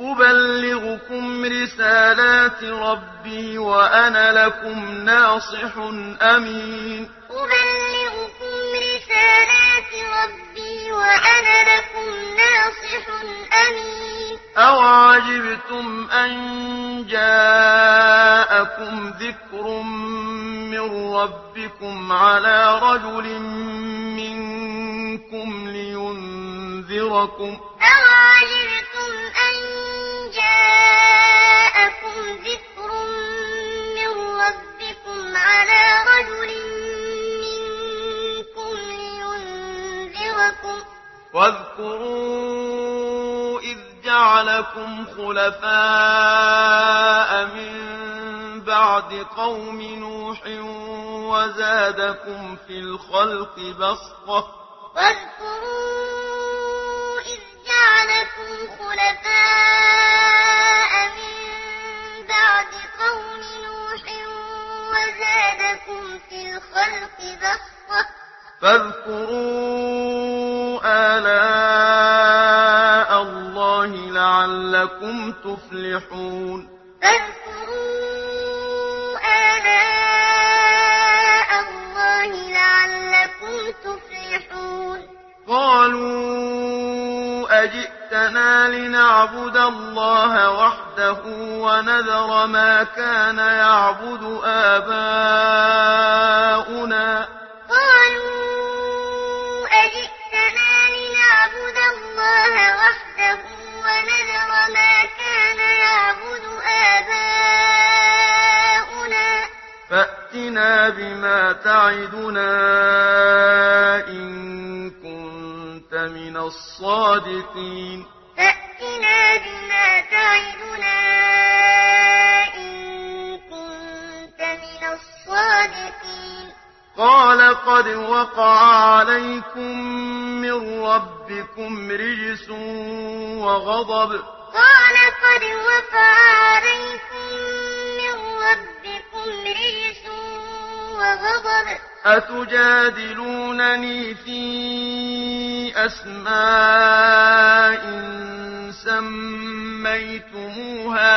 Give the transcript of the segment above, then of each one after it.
أبلغكم رسالات ربي وأنا لكم ناصح أمين. أبلغكم رسالات ربي وأنا لكم ناصح أمين. أوعجبتم أن جاءكم ذكر من ربكم على رجل منكم لينذركم؟ أوعجبتم أن جاءكم ذكر من ربكم على رجل منكم لينذركم واذكروا إذ جعلكم خلفاء من بعد قوم نوح وزادكم في الخلق بسطة. واذكروا إذ جعلكم خلفاء آلاء الله لعلكم تفلحون. فاذكروا آلاء الله لعلكم تفلحون. قالوا أجئتنا لنعبد الله وحده ونذر ما كان يعبد آباؤنا. قالوا أجئتنا يعبد الله وحده ونذر ما كان يعبد آباؤنا. فأتنا بما تعدنا إن كنت من الصادقين. فأتنا بما تعدنا إن كنت من الصادقين. قال قد وقع عليكم من ربكم رجس وغضب. قال قد وقع عليكم من ربكم رجس وغضب. أتجادلونني في أسماء سميتموها؟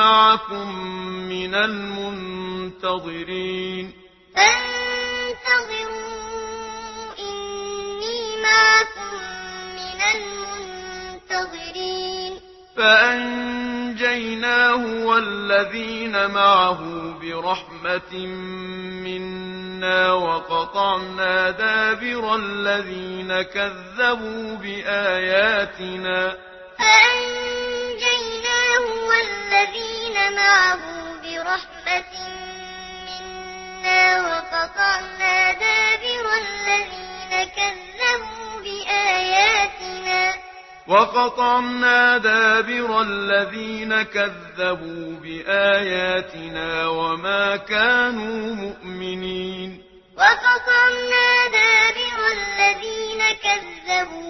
معكم من المنتظرين. فانتظروا إني معكم من المنتظرين. فأنجيناه والذين معه برحمة منا وقطعنا دابر الذين كذبوا بآياتنا. فأنجيناه معه برحمة منا وقطعنا دابر الذين كذبوا بآياتنا. وقطعنا دابر الذين كذبوا بآياتنا وما كانوا مؤمنين. وقطعنا دابر الذين كذبوا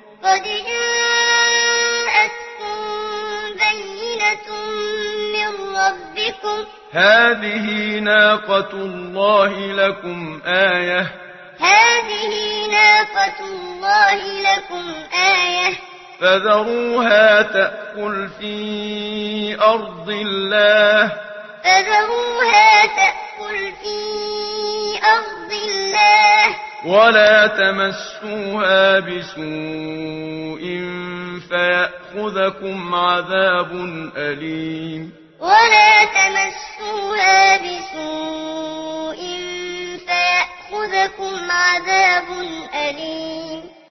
قد جاءتكم بينة من ربكم هذه ناقة الله لكم آية هذه ناقة الله لكم آية فذروها تأكل في أرض الله فذروها تأكل في ولا تمسوها بسوء فيأخذكم عذاب أليم ولا تمسوها بسوء فيأخذكم عذاب أليم